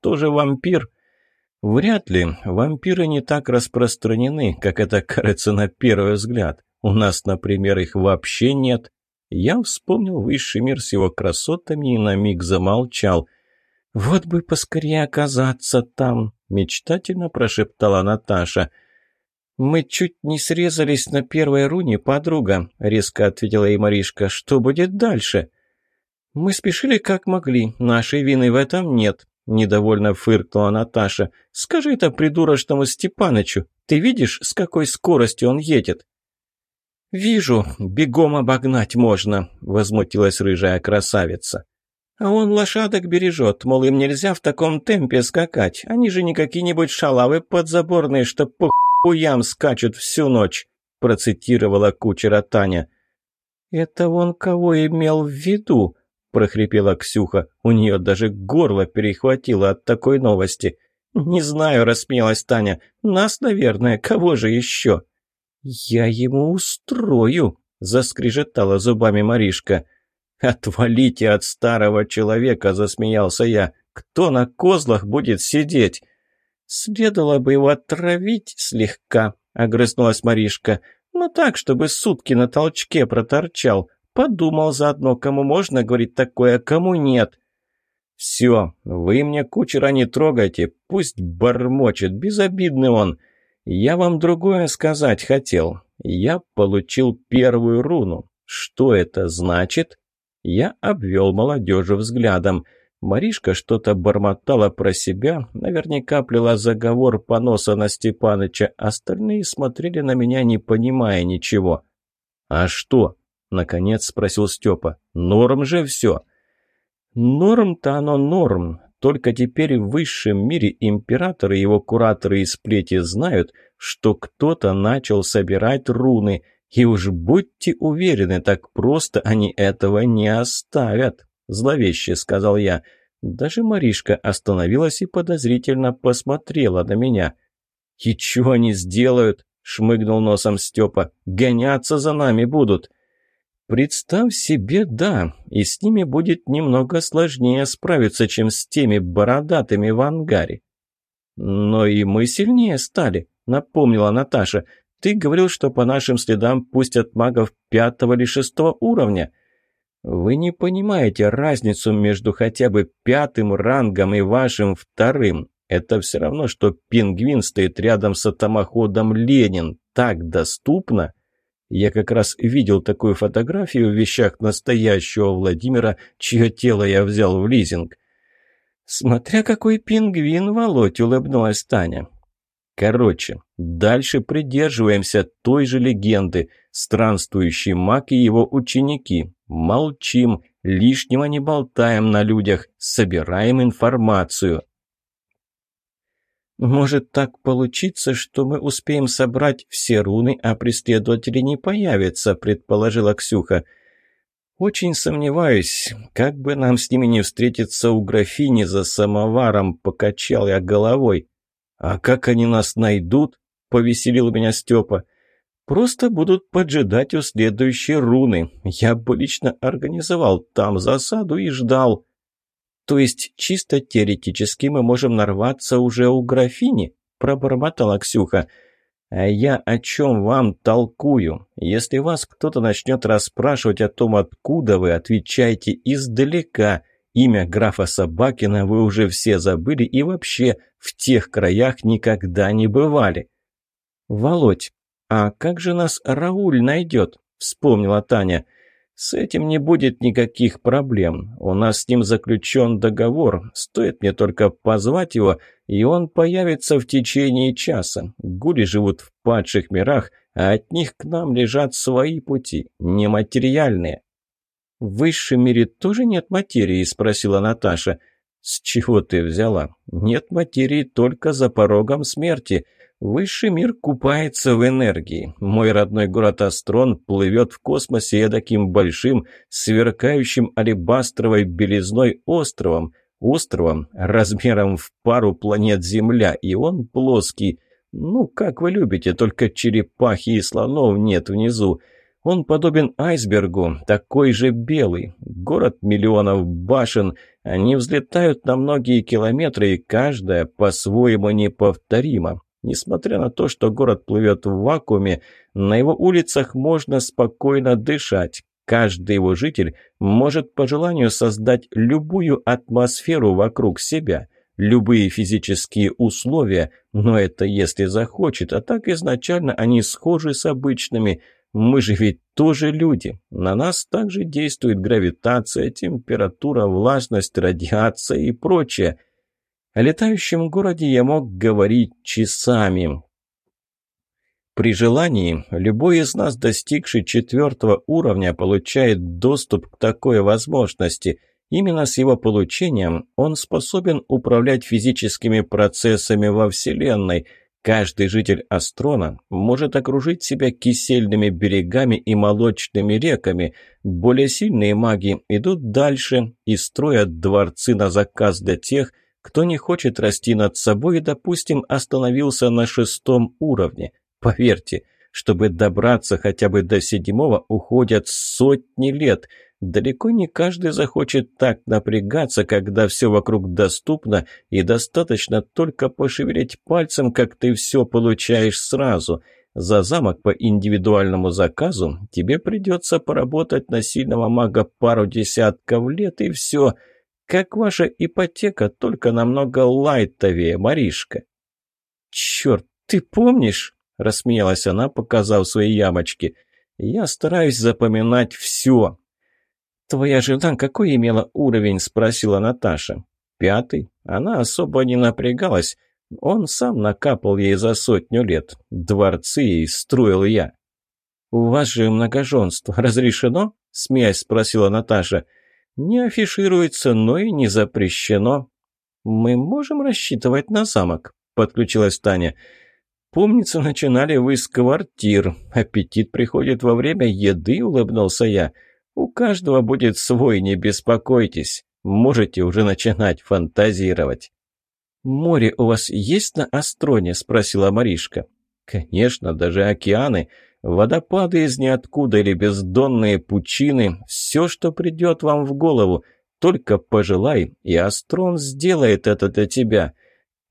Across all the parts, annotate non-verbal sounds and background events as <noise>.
тоже вампир?» «Вряд ли. Вампиры не так распространены, как это кажется на первый взгляд. У нас, например, их вообще нет». Я вспомнил высший мир с его красотами и на миг замолчал. «Вот бы поскорее оказаться там», — мечтательно прошептала Наташа. «Мы чуть не срезались на первой руне, подруга», — резко ответила ей Маришка. «Что будет дальше?» «Мы спешили как могли. Нашей вины в этом нет», — недовольно фыркнула Наташа. «Скажи это придурочному Степанычу. Ты видишь, с какой скоростью он едет?» «Вижу, бегом обогнать можно», — возмутилась рыжая красавица. «А он лошадок бережет, мол, им нельзя в таком темпе скакать. Они же не какие-нибудь шалавы подзаборные, что по хуям скачут всю ночь», — процитировала кучера Таня. «Это он кого имел в виду?» – прохрипела Ксюха. У нее даже горло перехватило от такой новости. «Не знаю», – рассмеялась Таня. «Нас, наверное, кого же еще?» «Я ему устрою», – заскрежетала зубами Маришка. «Отвалите от старого человека», – засмеялся я. «Кто на козлах будет сидеть?» «Следовало бы его отравить слегка», – огрызнулась Маришка. «Но так, чтобы сутки на толчке проторчал. Подумал заодно, кому можно говорить такое, а кому нет. «Все, вы мне кучера не трогайте, пусть бормочет, безобидный он. Я вам другое сказать хотел. Я получил первую руну. Что это значит?» Я обвел молодежи взглядом. Маришка что-то бормотала про себя, наверняка плела заговор поноса на Степаныча. Остальные смотрели на меня, не понимая ничего. «А что?» Наконец спросил Степа. «Норм же все». «Норм-то оно норм. Только теперь в высшем мире императоры и его кураторы из плети знают, что кто-то начал собирать руны. И уж будьте уверены, так просто они этого не оставят», – зловеще сказал я. Даже Маришка остановилась и подозрительно посмотрела на меня. «И что они сделают?» – шмыгнул носом Степа. «Гоняться за нами будут». Представь себе, да, и с ними будет немного сложнее справиться, чем с теми бородатыми в ангаре. Но и мы сильнее стали, напомнила Наташа. Ты говорил, что по нашим следам пустят магов пятого или шестого уровня. Вы не понимаете разницу между хотя бы пятым рангом и вашим вторым. Это все равно, что пингвин стоит рядом с атомоходом Ленин. Так доступно. Я как раз видел такую фотографию в вещах настоящего Владимира, чье тело я взял в лизинг. «Смотря какой пингвин, Володь!» — улыбнулась Таня. Короче, дальше придерживаемся той же легенды. Странствующий маг и его ученики. Молчим, лишнего не болтаем на людях, собираем информацию. «Может так получиться, что мы успеем собрать все руны, а преследователи не появятся», — предположила Ксюха. «Очень сомневаюсь, как бы нам с ними не встретиться у графини за самоваром», — покачал я головой. «А как они нас найдут?» — повеселил меня Степа. «Просто будут поджидать у следующей руны. Я бы лично организовал там засаду и ждал». «То есть чисто теоретически мы можем нарваться уже у графини?» – пробормотала Ксюха. «А я о чем вам толкую? Если вас кто-то начнет расспрашивать о том, откуда вы, отвечайте издалека. Имя графа Собакина вы уже все забыли и вообще в тех краях никогда не бывали». «Володь, а как же нас Рауль найдет?» – вспомнила Таня. – с этим не будет никаких проблем. У нас с ним заключен договор. Стоит мне только позвать его, и он появится в течение часа. Гули живут в падших мирах, а от них к нам лежат свои пути, нематериальные. «В высшем мире тоже нет материи?» – спросила Наташа. «С чего ты взяла? Нет материи только за порогом смерти». Высший мир купается в энергии. Мой родной город Астрон плывет в космосе таким большим, сверкающим алебастровой белизной островом. Островом размером в пару планет Земля, и он плоский. Ну, как вы любите, только черепахи и слонов нет внизу. Он подобен айсбергу, такой же белый. Город миллионов башен. Они взлетают на многие километры, и каждая по-своему неповторима. Несмотря на то, что город плывет в вакууме, на его улицах можно спокойно дышать. Каждый его житель может по желанию создать любую атмосферу вокруг себя, любые физические условия, но это если захочет, а так изначально они схожи с обычными. Мы же ведь тоже люди. На нас также действует гравитация, температура, влажность, радиация и прочее. О летающем городе я мог говорить часами. При желании, любой из нас, достигший четвертого уровня, получает доступ к такой возможности. Именно с его получением он способен управлять физическими процессами во Вселенной. Каждый житель Астрона может окружить себя кисельными берегами и молочными реками. Более сильные маги идут дальше и строят дворцы на заказ для тех, кто не хочет расти над собой и, допустим, остановился на шестом уровне. Поверьте, чтобы добраться хотя бы до седьмого, уходят сотни лет. Далеко не каждый захочет так напрягаться, когда все вокруг доступно, и достаточно только пошевелить пальцем, как ты все получаешь сразу. За замок по индивидуальному заказу тебе придется поработать на сильного мага пару десятков лет, и все. Как ваша ипотека, только намного лайтовее, Маришка. Черт, ты помнишь? Рассмеялась она, показав свои ямочки. «Я стараюсь запоминать все». «Твоя жена какой имела уровень?» – спросила Наташа. «Пятый. Она особо не напрягалась. Он сам накапал ей за сотню лет. Дворцы ей строил я». «У вас же многоженство разрешено?» – смеясь спросила Наташа. «Не афишируется, но и не запрещено». «Мы можем рассчитывать на замок», – подключилась Таня. «Помнится, начинали вы с квартир. Аппетит приходит во время еды», — улыбнулся я. «У каждого будет свой, не беспокойтесь. Можете уже начинать фантазировать». «Море у вас есть на Астроне?» — спросила Маришка. «Конечно, даже океаны, водопады из ниоткуда или бездонные пучины, все, что придет вам в голову. Только пожелай, и Астрон сделает это для тебя».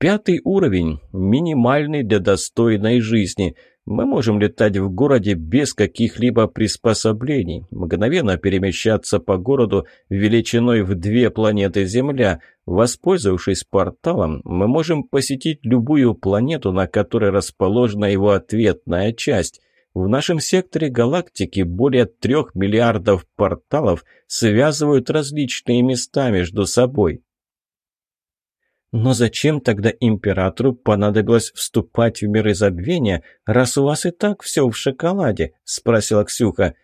Пятый уровень, минимальный для достойной жизни. Мы можем летать в городе без каких-либо приспособлений, мгновенно перемещаться по городу величиной в две планеты Земля. Воспользовавшись порталом, мы можем посетить любую планету, на которой расположена его ответная часть. В нашем секторе галактики более трех миллиардов порталов связывают различные места между собой. Но зачем тогда императору понадобилось вступать в миры забвения, раз у вас и так все в шоколаде?» – спросила Ксюха.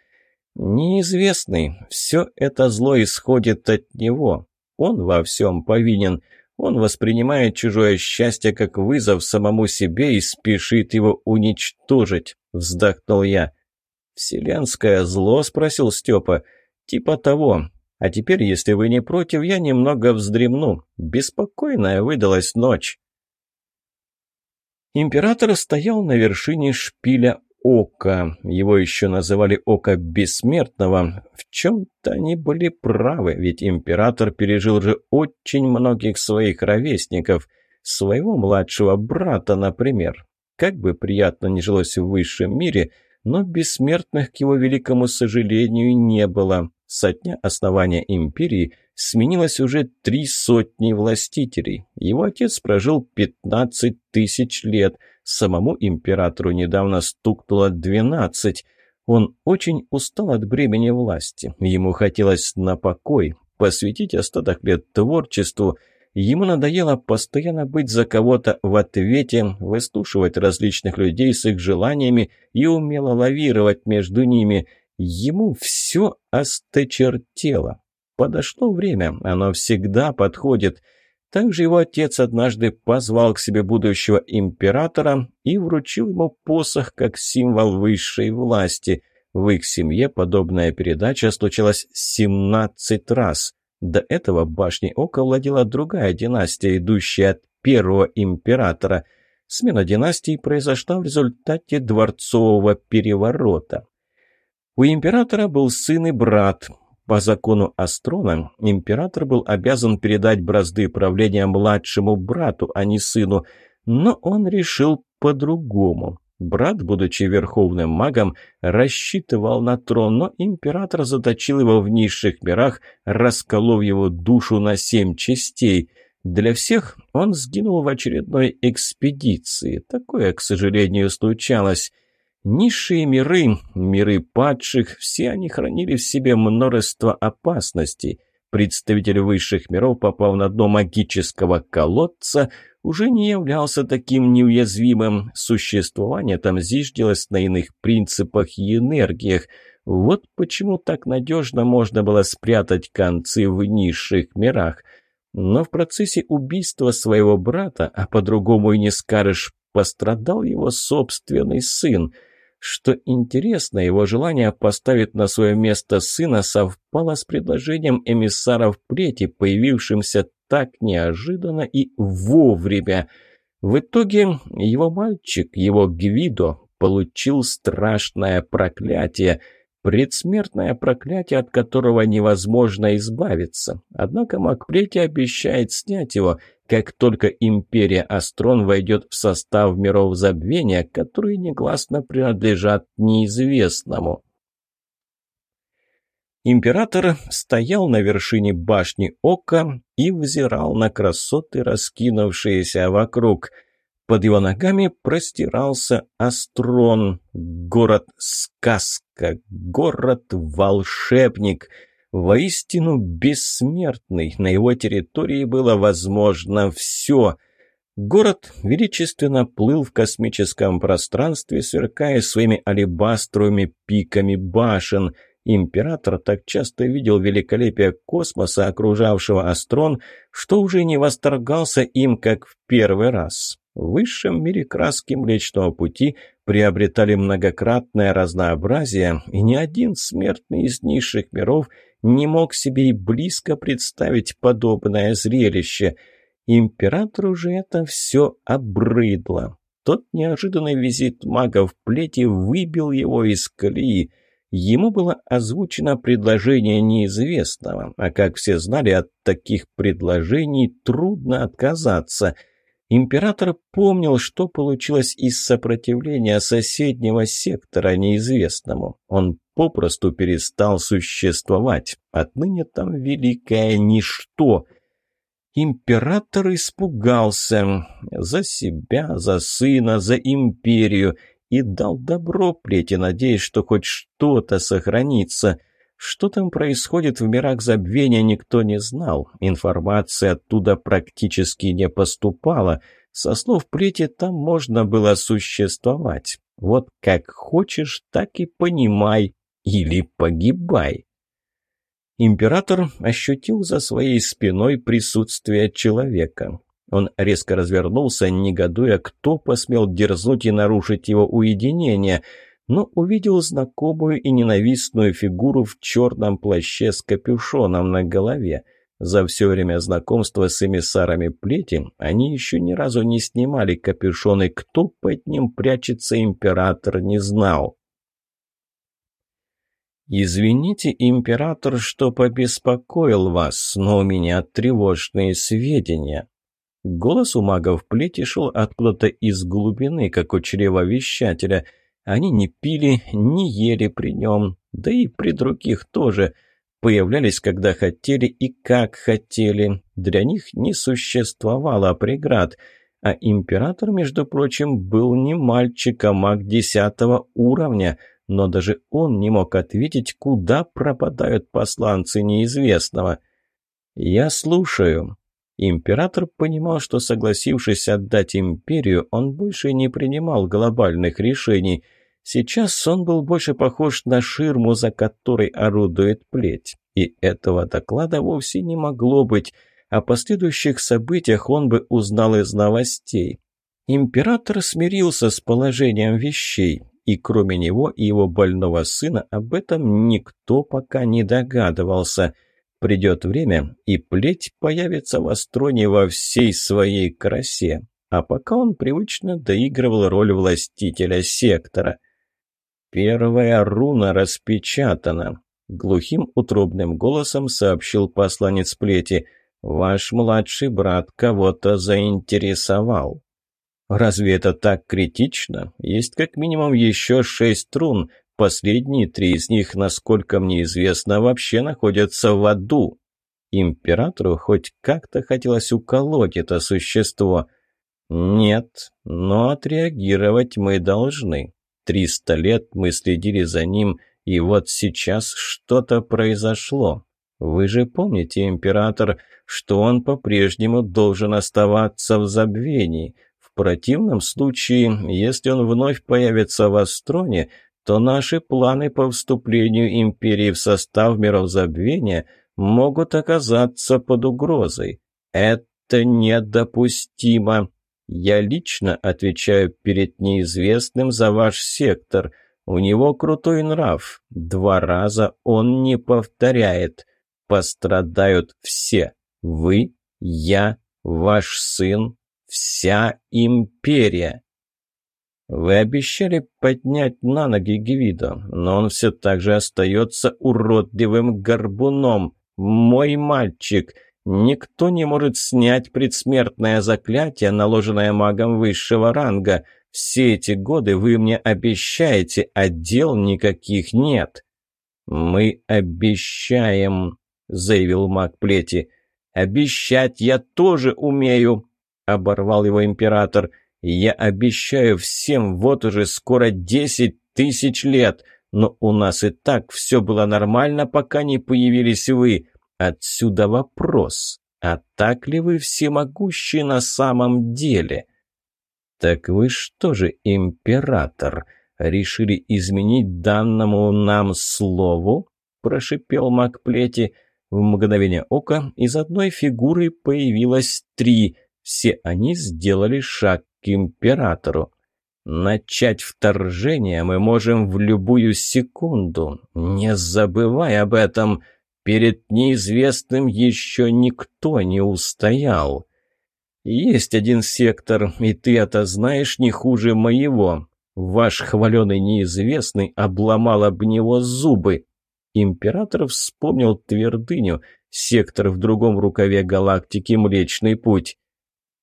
«Неизвестный. Все это зло исходит от него. Он во всем повинен. Он воспринимает чужое счастье как вызов самому себе и спешит его уничтожить», – вздохнул я. «Вселенское зло?» – спросил Степа. «Типа того. А теперь, если вы не против, я немного вздремну. Беспокойная выдалась ночь. Император стоял на вершине шпиля Ока. Его еще называли Ока Бессмертного. В чем-то они были правы, ведь император пережил же очень многих своих ровесников. Своего младшего брата, например. Как бы приятно ни жилось в высшем мире, но бессмертных, к его великому сожалению, не было. Со дня основания империи сменилось уже три сотни властителей. Его отец прожил 15 тысяч лет, самому императору недавно стукнуло 12. Он очень устал от бремени власти, ему хотелось на покой, посвятить остаток лет творчеству – Ему надоело постоянно быть за кого-то в ответе, выслушивать различных людей с их желаниями и умело лавировать между ними. Ему все осточертело. Подошло время, оно всегда подходит. Также его отец однажды позвал к себе будущего императора и вручил ему посох как символ высшей власти. В их семье подобная передача случилась 17 раз. До этого башней Ока владела другая династия, идущая от первого императора. Смена династии произошла в результате дворцового переворота. У императора был сын и брат. По закону Астрона император был обязан передать бразды правления младшему брату, а не сыну, но он решил по-другому. Брат, будучи верховным магом, рассчитывал на трон, но император заточил его в низших мирах, расколов его душу на семь частей. Для всех он сгинул в очередной экспедиции. Такое, к сожалению, случалось. Низшие миры, миры падших, все они хранили в себе множество опасностей. Представитель высших миров, попав на дно магического колодца, уже не являлся таким неуязвимым. Существование там зиждилось на иных принципах и энергиях. Вот почему так надежно можно было спрятать концы в низших мирах. Но в процессе убийства своего брата, а по-другому и не скажешь, пострадал его собственный сын – что интересно, его желание поставить на свое место сына совпало с предложением эмиссаров плети, появившимся так неожиданно и вовремя. В итоге его мальчик, его Гвидо, получил страшное проклятие – Предсмертное проклятие, от которого невозможно избавиться. Однако Макпрети обещает снять его, как только империя Астрон войдет в состав миров забвения, которые негласно принадлежат неизвестному. Император стоял на вершине башни Ока и взирал на красоты, раскинувшиеся вокруг – под его ногами простирался Астрон, город-сказка, город-волшебник, воистину бессмертный. На его территории было возможно все. Город величественно плыл в космическом пространстве, сверкая своими алебастровыми пиками башен. Император так часто видел великолепие космоса, окружавшего Астрон, что уже не восторгался им, как в первый раз. В высшем мире краски Млечного Пути приобретали многократное разнообразие, и ни один смертный из низших миров не мог себе и близко представить подобное зрелище. Императору же это все обрыдло. Тот неожиданный визит мага в плети выбил его из колеи. Ему было озвучено предложение неизвестного, а как все знали, от таких предложений трудно отказаться – Император помнил, что получилось из сопротивления соседнего сектора неизвестному. Он попросту перестал существовать. Отныне там великое ничто. Император испугался за себя, за сына, за империю и дал добро плете, надеясь, что хоть что-то сохранится – что там происходит в мирах забвения, никто не знал. Информация оттуда практически не поступала. Со слов Прити там можно было существовать. Вот как хочешь, так и понимай. Или погибай. Император ощутил за своей спиной присутствие человека. Он резко развернулся, негодуя, кто посмел дерзнуть и нарушить его уединение – но увидел знакомую и ненавистную фигуру в черном плаще с капюшоном на голове. За все время знакомства с эмиссарами плети они еще ни разу не снимали капюшоны, кто под ним прячется император не знал. «Извините, император, что побеспокоил вас, но у меня тревожные сведения». Голос у мага в плети шел откуда-то из глубины, как у чревовещателя – они не пили, не ели при нем, да и при других тоже. Появлялись, когда хотели и как хотели. Для них не существовало преград. А император, между прочим, был не мальчик, а маг десятого уровня, но даже он не мог ответить, куда пропадают посланцы неизвестного. «Я слушаю», Император понимал, что, согласившись отдать империю, он больше не принимал глобальных решений. Сейчас он был больше похож на ширму, за которой орудует плеть. И этого доклада вовсе не могло быть. О последующих событиях он бы узнал из новостей. Император смирился с положением вещей, и кроме него и его больного сына об этом никто пока не догадывался – Придет время, и плеть появится в Астроне во всей своей красе. А пока он привычно доигрывал роль властителя сектора. Первая руна распечатана. Глухим утробным голосом сообщил посланец плети. «Ваш младший брат кого-то заинтересовал». «Разве это так критично? Есть как минимум еще шесть рун. Последние три из них, насколько мне известно, вообще находятся в аду». Императору хоть как-то хотелось уколоть это существо. «Нет, но отреагировать мы должны. Триста лет мы следили за ним, и вот сейчас что-то произошло. Вы же помните, император, что он по-прежнему должен оставаться в забвении. В противном случае, если он вновь появится в Астроне, то наши планы по вступлению империи в состав миров забвения могут оказаться под угрозой. Это недопустимо. Я лично отвечаю перед неизвестным за ваш сектор – у него крутой нрав. Два раза он не повторяет. Пострадают все. Вы, я, ваш сын, вся империя. Вы обещали поднять на ноги Гвидо, но он все так же остается уродливым горбуном. Мой мальчик, никто не может снять предсмертное заклятие, наложенное магом высшего ранга. Все эти годы вы мне обещаете, а дел никаких нет». «Мы обещаем», — заявил маг плети. «Обещать я тоже умею», — оборвал его император. «Я обещаю всем вот уже скоро десять тысяч лет, но у нас и так все было нормально, пока не появились вы. Отсюда вопрос, а так ли вы всемогущи на самом деле?» «Так вы что же, император, решили изменить данному нам слову?» – прошипел маг плети. В мгновение ока из одной фигуры появилось три. Все они сделали шаг к императору. Начать вторжение мы можем в любую секунду. Не забывай об этом. Перед неизвестным еще никто не устоял. «Есть один сектор, и ты это знаешь не хуже моего. Ваш хваленый неизвестный обломал об него зубы». Император вспомнил твердыню, сектор в другом рукаве галактики Млечный Путь.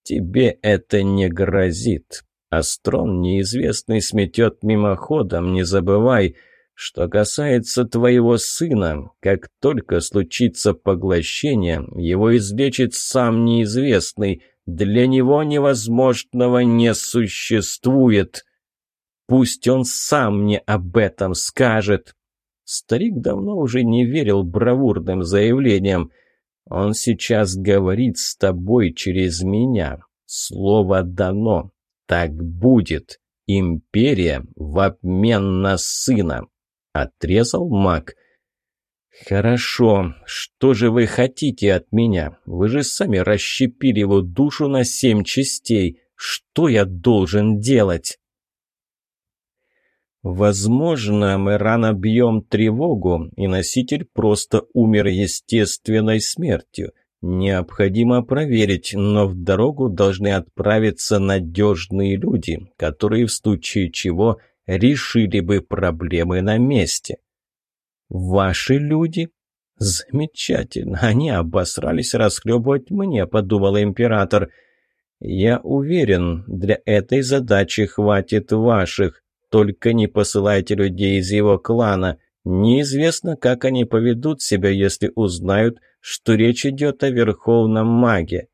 «Тебе это не грозит. Астрон неизвестный сметет мимоходом, не забывай». Что касается твоего сына, как только случится поглощение, его излечит сам неизвестный, для него невозможного не существует. Пусть он сам мне об этом скажет. Старик давно уже не верил бравурным заявлениям. Он сейчас говорит с тобой через меня. Слово дано. Так будет. Империя в обмен на сына. Отрезал маг. «Хорошо. Что же вы хотите от меня? Вы же сами расщепили его душу на семь частей. Что я должен делать?» Возможно, мы рано бьем тревогу, и носитель просто умер естественной смертью. Необходимо проверить, но в дорогу должны отправиться надежные люди, которые в случае чего решили бы проблемы на месте. «Ваши люди?» «Замечательно. Они обосрались расхлебывать мне», — подумал император. «Я уверен, для этой задачи хватит ваших. Только не посылайте людей из его клана. Неизвестно, как они поведут себя, если узнают, что речь идет о верховном маге».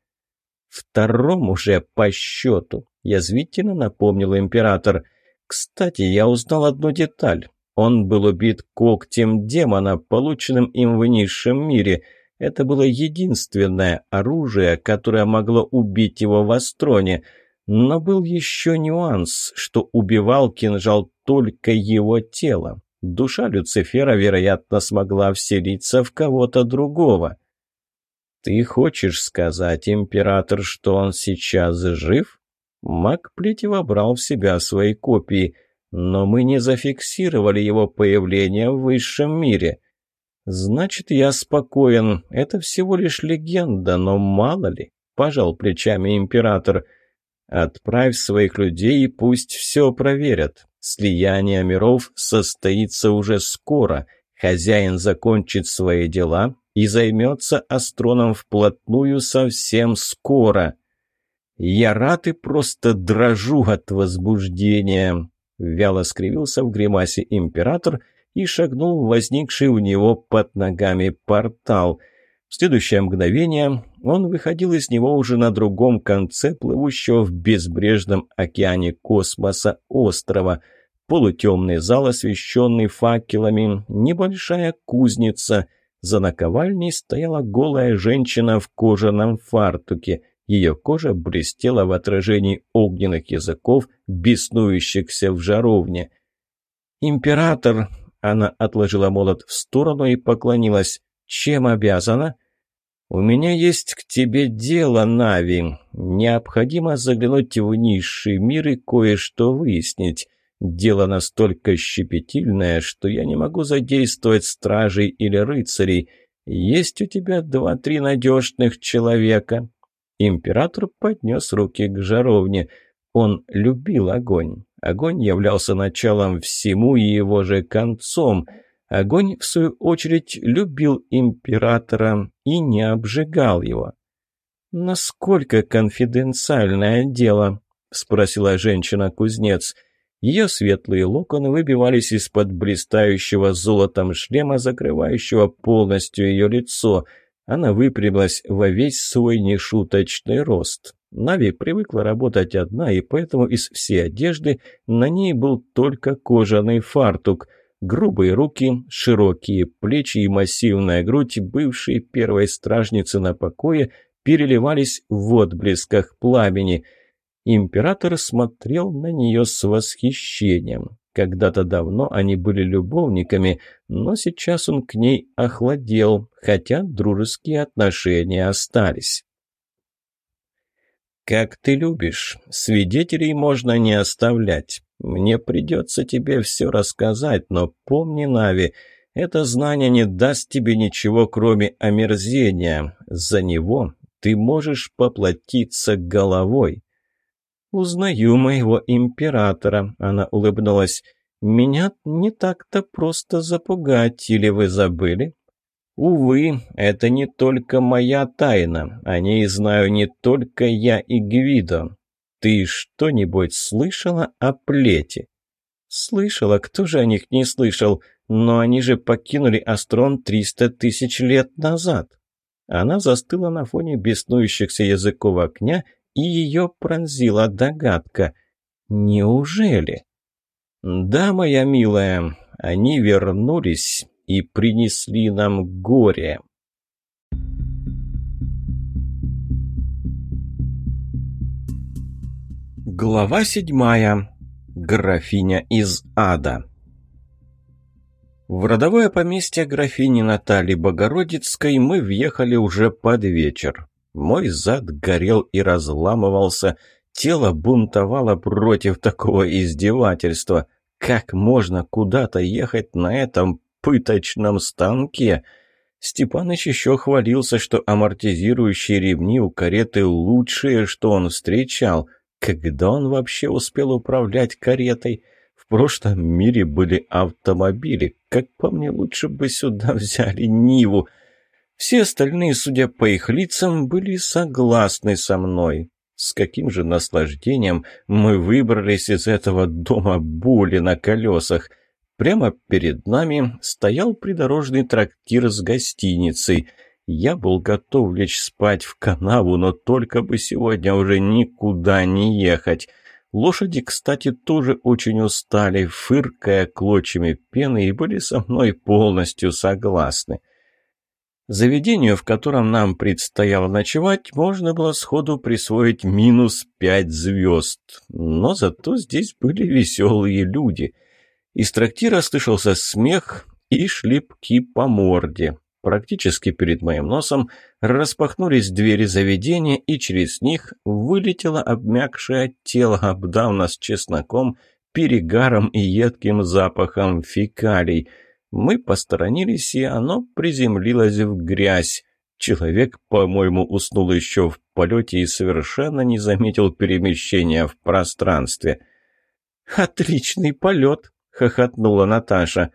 «Втором уже по счету», — язвительно напомнил император. «Кстати, я узнал одну деталь. Он был убит когтем демона, полученным им в низшем мире. Это было единственное оружие, которое могло убить его в Астроне. Но был еще нюанс, что убивал кинжал только его тело. Душа Люцифера, вероятно, смогла вселиться в кого-то другого. «Ты хочешь сказать, император, что он сейчас жив?» Маг Плети вобрал в себя свои копии – но мы не зафиксировали его появление в высшем мире. Значит, я спокоен. Это всего лишь легенда, но мало ли. Пожал плечами император. Отправь своих людей и пусть все проверят. Слияние миров состоится уже скоро. Хозяин закончит свои дела и займется Астроном вплотную совсем скоро. Я рад и просто дрожу от возбуждения. Вяло скривился в гримасе император и шагнул в возникший у него под ногами портал. В следующее мгновение он выходил из него уже на другом конце плывущего в безбрежном океане космоса острова. Полутемный зал, освещенный факелами, небольшая кузница. За наковальней стояла голая женщина в кожаном фартуке. Ее кожа блестела в отражении огненных языков, беснующихся в жаровне. «Император!» — она отложила молот в сторону и поклонилась. «Чем обязана?» «У меня есть к тебе дело, Нави. Необходимо заглянуть в низший мир и кое-что выяснить. Дело настолько щепетильное, что я не могу задействовать стражей или рыцарей. Есть у тебя два-три надежных человека?» Император поднес руки к жаровне. Он любил огонь. Огонь являлся началом всему и его же концом – Огонь, в свою очередь, любил императора и не обжигал его. «Насколько конфиденциальное дело?» — спросила женщина-кузнец. Ее светлые локоны выбивались из-под блистающего золотом шлема, закрывающего полностью ее лицо. Она выпрямилась во весь свой нешуточный рост. Нави привыкла работать одна, и поэтому из всей одежды на ней был только кожаный фартук — Грубые руки, широкие плечи и массивная грудь бывшей первой стражницы на покое переливались в отблесках пламени. Император смотрел на нее с восхищением. Когда-то давно они были любовниками, но сейчас он к ней охладел, хотя дружеские отношения остались. «Как ты любишь. Свидетелей можно не оставлять. Мне придется тебе все рассказать, но помни, Нави, это знание не даст тебе ничего, кроме омерзения. За него ты можешь поплатиться головой». «Узнаю моего императора», — она улыбнулась. «Меня не так-то просто запугать, или вы забыли?» «Увы, это не только моя тайна. О ней знаю не только я и Гвидо. «Ты что-нибудь слышала о плете?» «Слышала, кто же о них не слышал? Но они же покинули Астрон триста тысяч лет назад». Она застыла на фоне беснующихся языков огня, и ее пронзила догадка. «Неужели?» «Да, моя милая, они вернулись и принесли нам горе». Глава седьмая. Графиня из ада. В родовое поместье графини Натальи Богородицкой мы въехали уже под вечер. Мой зад горел и разламывался, тело бунтовало против такого издевательства. Как можно куда-то ехать на этом пыточном станке? Степаныч еще хвалился, что амортизирующие ремни у кареты лучшие, что он встречал – когда он вообще успел управлять каретой? В прошлом мире были автомобили. Как по мне, лучше бы сюда <laughs> взяли Ниву. Все остальные, судя по их лицам, были согласны со мной. С каким же наслаждением мы выбрались из этого дома боли на колесах. Прямо перед нами стоял придорожный трактир с гостиницей – я был готов лечь спать в канаву, но только бы сегодня уже никуда не ехать. Лошади, кстати, тоже очень устали, фыркая клочьями пены, и были со мной полностью согласны. Заведению, в котором нам предстояло ночевать, можно было сходу присвоить минус пять звезд. Но зато здесь были веселые люди. Из трактира слышался смех и шлепки по морде. Практически перед моим носом распахнулись двери заведения, и через них вылетело обмякшее тело, обдав нас чесноком, перегаром и едким запахом фекалий. Мы посторонились, и оно приземлилось в грязь. Человек, по-моему, уснул еще в полете и совершенно не заметил перемещения в пространстве. «Отличный полет!» — хохотнула Наташа.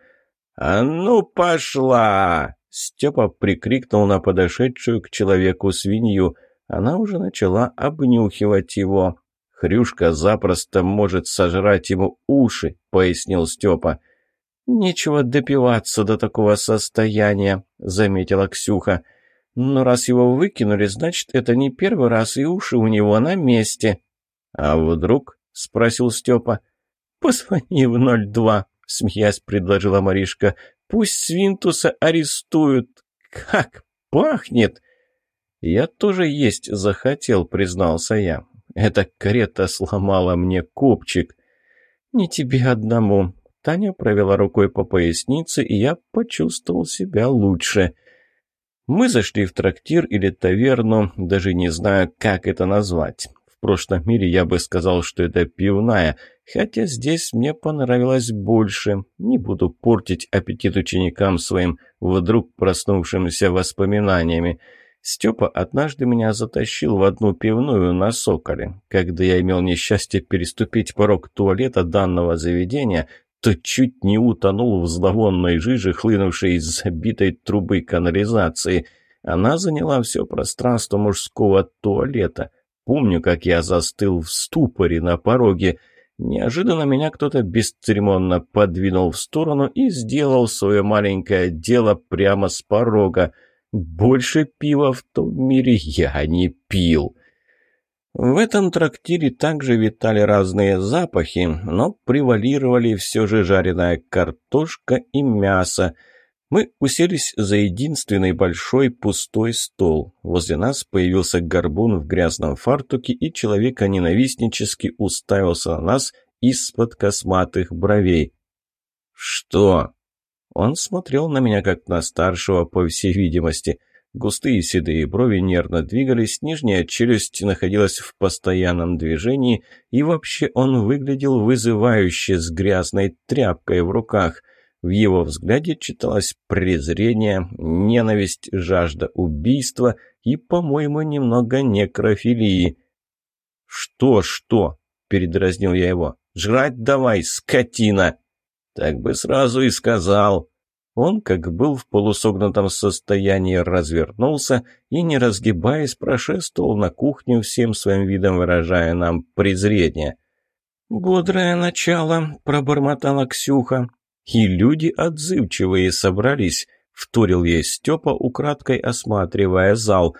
«А ну пошла!» Степа прикрикнул на подошедшую к человеку свинью. Она уже начала обнюхивать его. «Хрюшка запросто может сожрать ему уши», — пояснил Степа. «Нечего допиваться до такого состояния», — заметила Ксюха. «Но раз его выкинули, значит, это не первый раз, и уши у него на месте». «А вдруг?» — спросил Степа. «Позвони в 02», — смеясь предложила Маришка. «Пусть Свинтуса арестуют. Как пахнет!» «Я тоже есть захотел», — признался я. «Эта карета сломала мне копчик». «Не тебе одному», Таня провела рукой по пояснице, и я почувствовал себя лучше. Мы зашли в трактир или таверну, даже не знаю, как это назвать. В прошлом мире я бы сказал, что это пивная, хотя здесь мне понравилось больше. Не буду портить аппетит ученикам своим вдруг проснувшимся воспоминаниями. Степа однажды меня затащил в одну пивную на Соколе. Когда я имел несчастье переступить порог туалета данного заведения, то чуть не утонул в зловонной жиже, хлынувшей из забитой трубы канализации. Она заняла все пространство мужского туалета. Помню, как я застыл в ступоре на пороге. Неожиданно меня кто-то бесцеремонно подвинул в сторону и сделал свое маленькое дело прямо с порога. Больше пива в том мире я не пил. В этом трактире также витали разные запахи, но превалировали все же жареная картошка и мясо. Мы уселись за единственный большой пустой стол. Возле нас появился горбун в грязном фартуке, и человека ненавистнически уставился на нас из-под косматых бровей. «Что?» Он смотрел на меня, как на старшего, по всей видимости – Густые седые брови нервно двигались, нижняя челюсть находилась в постоянном движении, и вообще он выглядел вызывающе с грязной тряпкой в руках. В его взгляде читалось презрение, ненависть, жажда убийства и, по-моему, немного некрофилии. «Что-что?» — передразнил я его. «Жрать давай, скотина!» «Так бы сразу и сказал!» Он, как был в полусогнутом состоянии, развернулся и, не разгибаясь, прошествовал на кухню, всем своим видом выражая нам презрение. «Бодрое начало», — пробормотала Ксюха. «И люди отзывчивые собрались», — вторил ей Степа, украдкой осматривая зал.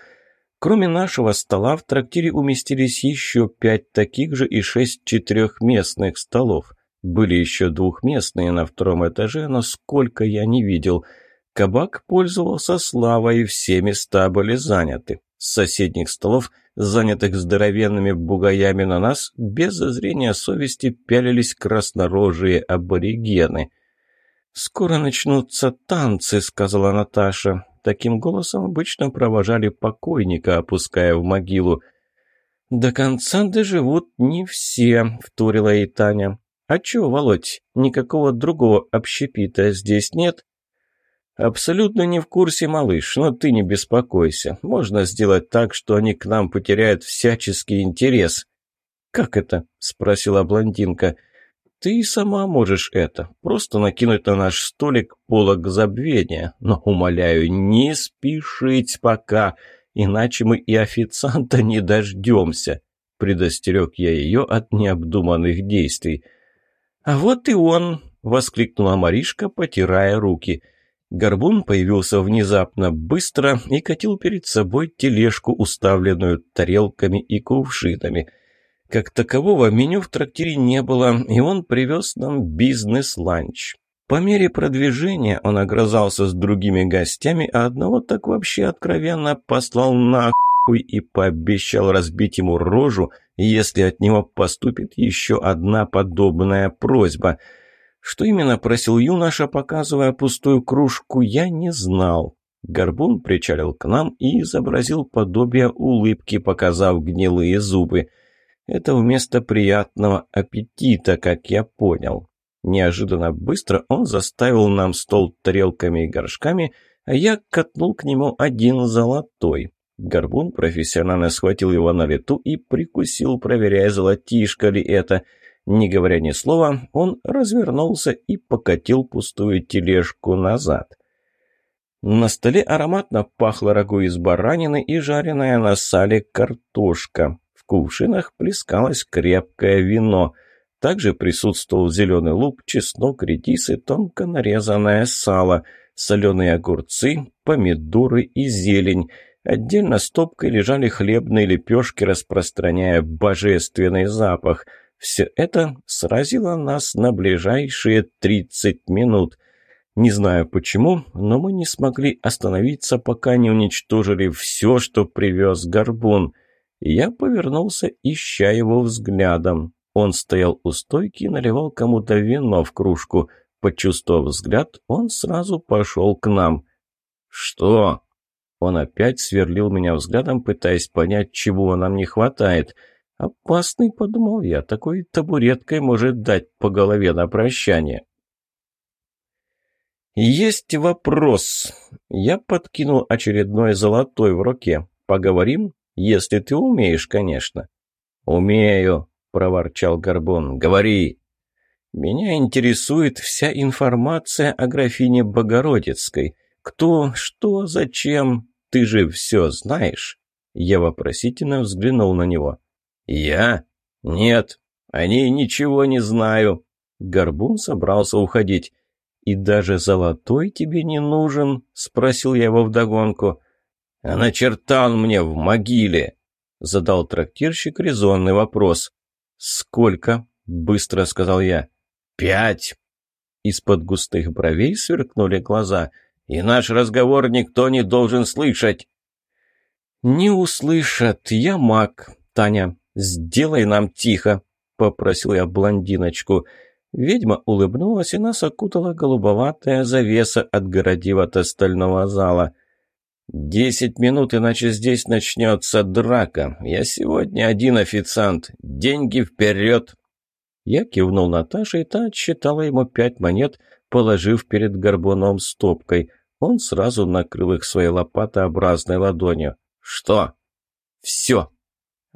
Кроме нашего стола в трактире уместились еще пять таких же и шесть четырехместных столов. Были еще двухместные на втором этаже, но сколько я не видел. Кабак пользовался славой, и все места были заняты. С соседних столов, занятых здоровенными бугаями на нас, без зазрения совести пялились краснорожие аборигены. «Скоро начнутся танцы», — сказала Наташа. Таким голосом обычно провожали покойника, опуская в могилу. «До конца доживут не все», — вторила и Таня. «А чё, Володь, никакого другого общепита здесь нет?» «Абсолютно не в курсе, малыш, но ты не беспокойся. Можно сделать так, что они к нам потеряют всяческий интерес». «Как это?» — спросила блондинка. «Ты сама можешь это. Просто накинуть на наш столик полог забвения. Но, умоляю, не спешить пока, иначе мы и официанта не дождемся», — предостерег я ее от необдуманных действий. «А вот и он!» — воскликнула Маришка, потирая руки. Горбун появился внезапно быстро и катил перед собой тележку, уставленную тарелками и кувшинами. Как такового меню в трактире не было, и он привез нам бизнес-ланч. По мере продвижения он огрызался с другими гостями, а одного так вообще откровенно послал нахуй и пообещал разбить ему рожу — если от него поступит еще одна подобная просьба. Что именно просил юноша, показывая пустую кружку, я не знал. Горбун причалил к нам и изобразил подобие улыбки, показав гнилые зубы. Это вместо приятного аппетита, как я понял. Неожиданно быстро он заставил нам стол тарелками и горшками, а я катнул к нему один золотой. Горбун профессионально схватил его на лету и прикусил, проверяя, золотишко ли это. Не говоря ни слова, он развернулся и покатил пустую тележку назад. На столе ароматно пахло рагу из баранины и жареная на сале картошка. Кувшинах плескалось крепкое вино. Также присутствовал зеленый лук, чеснок, редис и тонко нарезанное сало, соленые огурцы, помидоры и зелень. Отдельно стопкой лежали хлебные лепешки, распространяя божественный запах – все это сразило нас на ближайшие 30 минут. Не знаю почему, но мы не смогли остановиться, пока не уничтожили все, что привез Горбун. Я повернулся, ища его взглядом. Он стоял у стойки и наливал кому-то вино в кружку. Почувствовав взгляд, он сразу пошел к нам. «Что?» Он опять сверлил меня взглядом, пытаясь понять, чего нам не хватает – «Опасный», — подумал я, — «такой табуреткой может дать по голове на прощание». «Есть вопрос». Я подкинул очередной золотой в руке. «Поговорим? Если ты умеешь, конечно». «Умею», — проворчал Горбун. «Говори». «Меня интересует вся информация о графине Богородицкой. Кто, что, зачем? Ты же все знаешь?» Я вопросительно взглянул на него. «Я? Нет, о ней ничего не знаю». Горбун собрался уходить. «И даже золотой тебе не нужен?» — спросил я его вдогонку. «А начертал мне в могиле!» — задал трактирщик резонный вопрос. «Сколько?» — быстро сказал я. «Пять!» Из-под густых бровей сверкнули глаза. «И наш разговор никто не должен слышать!» «Не услышат, я маг, Таня. «Сделай нам тихо», — попросил я блондиночку. Ведьма улыбнулась, и нас окутала голубоватая завеса, отгородив от остального зала. «Десять минут, иначе здесь начнется драка. Я сегодня один официант. Деньги вперед!» Я кивнул Наташе, и та отсчитала ему пять монет, положив перед горбуном стопкой. Он сразу накрыл их своей лопатообразной ладонью. «Что?» «Все!»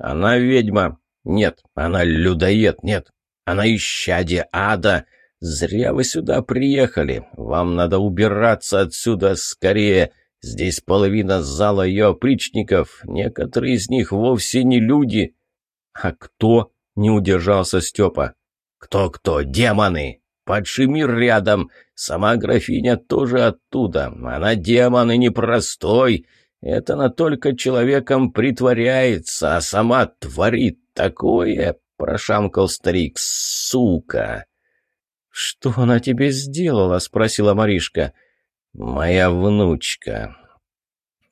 Она ведьма. Нет, она людоед. Нет, она исчадие ада. Зря вы сюда приехали. Вам надо убираться отсюда скорее. Здесь половина зала ее опричников. Некоторые из них вовсе не люди. А кто? Не удержался Степа. Кто-кто? Демоны. Падший рядом. Сама графиня тоже оттуда. Она демон и непростой. Это она только человеком притворяется, а сама творит такое, прошамкал старик, сука. Что она тебе сделала? спросила Маришка. Моя внучка.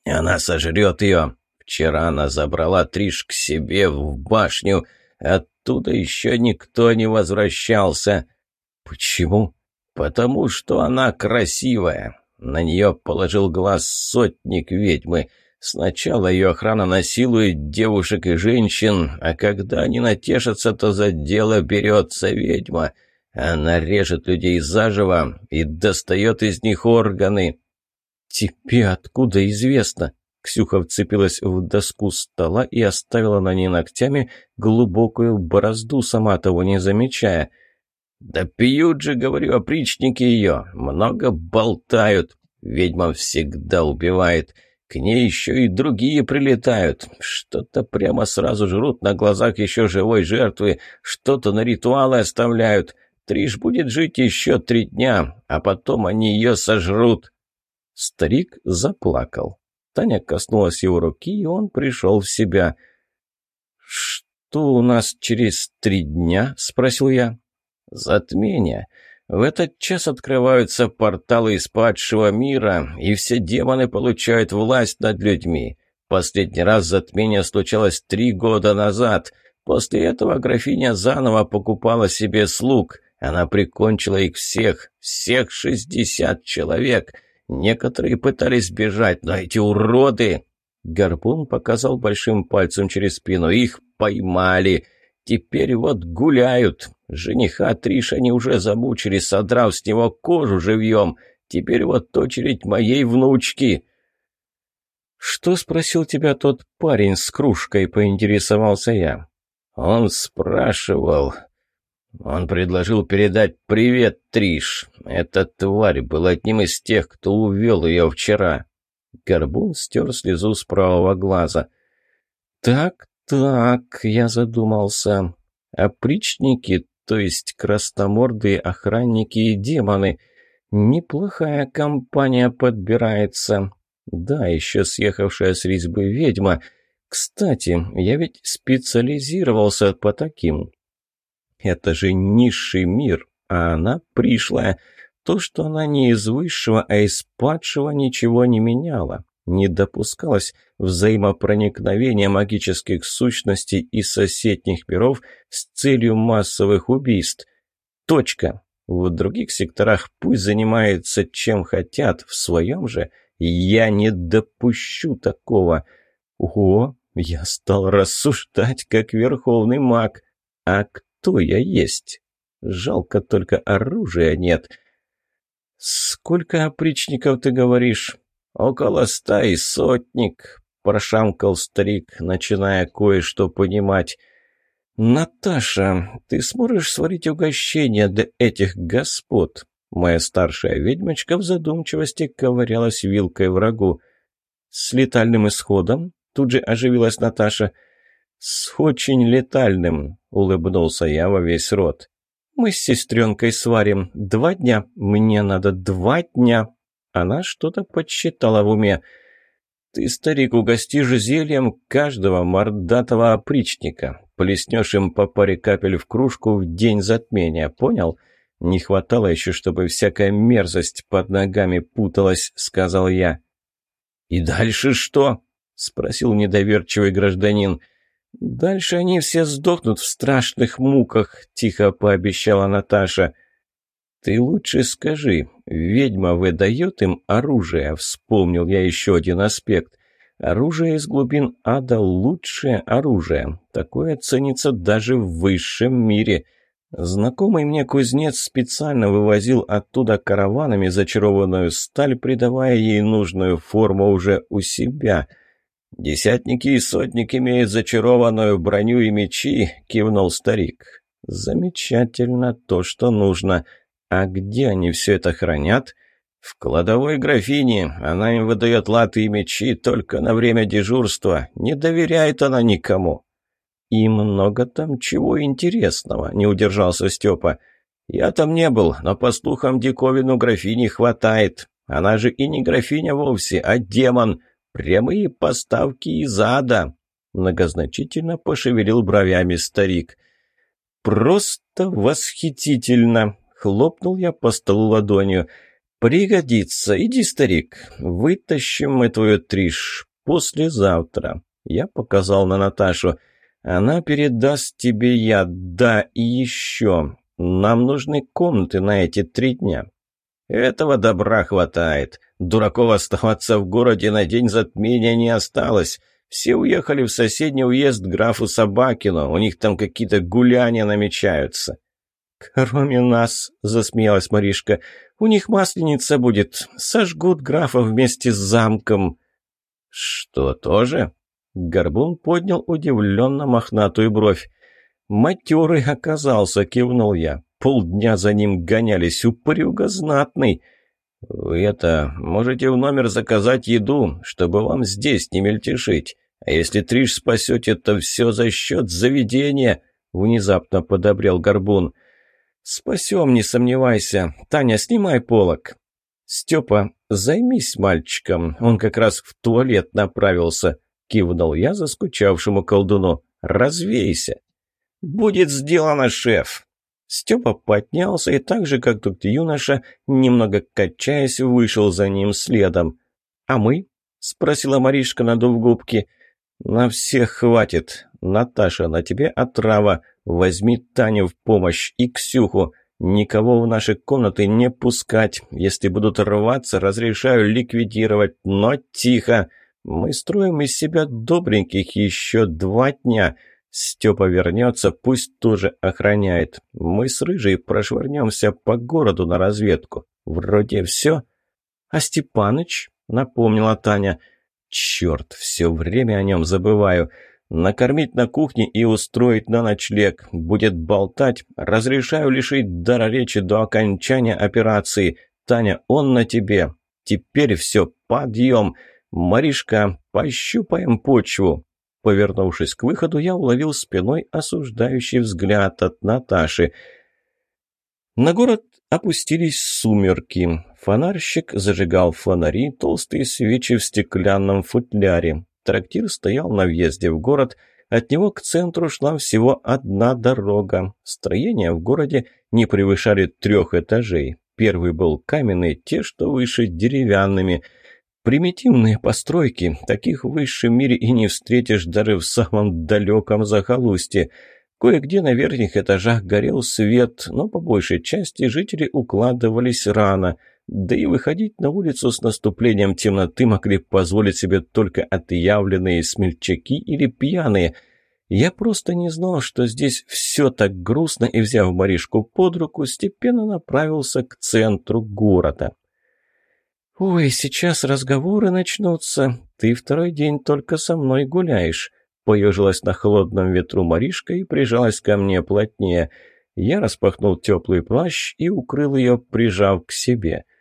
Она сожрет ее. Вчера она забрала Триш к себе в башню. Оттуда еще никто не возвращался. Почему? Потому что она красивая. На нее положил глаз сотник ведьмы. Сначала ее охрана насилует девушек и женщин, а когда они натешатся, то за дело берется ведьма. Она режет людей заживо и достает из них органы. «Тебе откуда известно?» Ксюха вцепилась в доску стола и оставила на ней ногтями глубокую борозду, сама того не замечая – «Да пьют же, говорю, опричники ее, много болтают. Ведьма всегда убивает. К ней еще и другие прилетают. Что-то прямо сразу жрут на глазах еще живой жертвы, что-то на ритуалы оставляют. Триш будет жить еще три дня, а потом они ее сожрут». Старик заплакал. Таня коснулась его руки, и он пришел в себя. «Что у нас через три дня?» — спросил я. Затмение. В этот час открываются порталы из падшего мира, и все демоны получают власть над людьми. Последний раз затмение случалось три года назад. После этого графиня заново покупала себе слуг. Она прикончила их всех, всех шестьдесят человек. Некоторые пытались бежать, но эти уроды... Гарпун показал большим пальцем через спину. Их поймали. Теперь вот гуляют. Жениха Триш они уже замучили, содрав с него кожу живьем. Теперь вот очередь моей внучки. «Что спросил тебя тот парень с кружкой?» — поинтересовался я. «Он спрашивал, Он предложил передать привет, Триш. Эта тварь был одним из тех, кто увел ее вчера. Горбун стер слезу с правого глаза. «Так, так», — я задумался. «Опричники, то есть красномордые охранники и демоны. Неплохая компания подбирается. Да, еще съехавшая с резьбы ведьма. Кстати, я ведь специализировался по таким. Это же низший мир, а она пришлая. То, что она не из высшего, а из падшего, ничего не меняло. Не допускалось взаимопроникновения магических сущностей из соседних миров с целью массовых убийств. Точка. В других секторах пусть занимаются чем хотят, в своем же я не допущу такого. Ого, я стал рассуждать как верховный маг. А кто я есть? Жалко только оружия нет. Сколько опричников ты говоришь? Около ста и сотник, прошамкал старик, начиная кое-что понимать. «Наташа, ты сможешь сварить угощение для этих господ?» Моя старшая ведьмочка в задумчивости ковырялась вилкой врагу. «С летальным исходом?» Тут же оживилась Наташа. «С очень летальным», — улыбнулся я во весь рот. «Мы с сестренкой сварим. Два дня. Мне надо два дня». Она что-то подсчитала в уме. «Ты, старик, угостишь зельем каждого мордатого опричника. Плеснешь им по паре капель в кружку в день затмения, понял? Не хватало еще, чтобы всякая мерзость под ногами путалась», — сказал я. «И дальше что?» — спросил недоверчивый гражданин. «Дальше они все сдохнут в страшных муках», — тихо пообещала Наташа. «Ты лучше скажи, ведьма выдает им оружие?» — вспомнил я еще один аспект. Оружие из глубин ада – лучшее оружие. Такое ценится даже в высшем мире. Знакомый мне кузнец специально вывозил оттуда караванами зачарованную сталь, придавая ей нужную форму уже у себя. «Десятники и сотники имеют зачарованную броню и мечи», – кивнул старик. «Замечательно, то, что нужно. А где они все это хранят?» «В кладовой графине. Она им выдает латы и мечи только на время дежурства. Не доверяет она никому». «И много там чего интересного», — не удержался Степа. «Я там не был, но, по слухам, диковину графини хватает. Она же и не графиня вовсе, а демон. Прямые поставки из ада». Многозначительно пошевелил бровями старик. «Просто восхитительно!» — хлопнул я по столу ладонью — «Пригодится. Иди, старик. Вытащим мы твою Триш послезавтра». Я показал на Наташу. «Она передаст тебе яд. Да, и еще. Нам нужны комнаты на эти три дня». «Этого добра хватает. Дураков оставаться в городе на день затмения не осталось. Все уехали в соседний уезд графу Собакину. У них там какие-то гуляния намечаются». «Кроме нас», — засмеялась Маришка, — «у них масленица будет. Сожгут графа вместе с замком». «Что, тоже?» Горбун поднял удивленно мохнатую бровь. «Матерый оказался», — кивнул я. «Полдня за ним гонялись, упрюга знатный». «Вы это, можете в номер заказать еду, чтобы вам здесь не мельтешить. А если Триш спасете, то все за счет заведения», — внезапно подобрел Горбун. «Спасем, не сомневайся. Таня, снимай полок». «Степа, займись мальчиком. Он как раз в туалет направился», — кивнул я заскучавшему колдуну. «Развейся». «Будет сделано, шеф». Степа поднялся и так же, как тут юноша, немного качаясь, вышел за ним следом. «А мы?» — спросила Маришка, надув губки. «На всех хватит. Наташа, на тебе отрава. Возьми Таню в помощь и Ксюху. Никого в наши комнаты не пускать. Если будут рваться, разрешаю ликвидировать, но тихо. Мы строим из себя добреньких еще два дня. Степа вернется, пусть тоже охраняет. Мы с Рыжей прошвырнемся по городу на разведку. Вроде все. А Степаныч, напомнила Таня. Черт, все время о нем забываю. Накормить на кухне и устроить на ночлег. Будет болтать. Разрешаю лишить дара речи до окончания операции. Таня, он на тебе. Теперь все, подъем. Маришка, пощупаем почву. Повернувшись к выходу, я уловил спиной осуждающий взгляд от Наташи. На город опустились сумерки. Фонарщик зажигал фонари, толстые свечи в стеклянном футляре. Трактир стоял на въезде в город. От него к центру шла всего одна дорога. Строения в городе не превышали трех этажей. Первый был каменный, те, что выше, деревянными. Примитивные постройки, таких в высшем мире и не встретишь даже в самом далеком захолустье. Кое-где на верхних этажах горел свет, но по большей части жители укладывались рано – да и выходить на улицу с наступлением темноты могли позволить себе только отъявленные смельчаки или пьяные. Я просто не знал, что здесь все так грустно, и, взяв Маришку под руку, степенно направился к центру города. «Ой, сейчас разговоры начнутся. Ты второй день только со мной гуляешь», — поежилась на холодном ветру Маришка и прижалась ко мне плотнее. Я распахнул теплый плащ и укрыл ее, прижав к себе —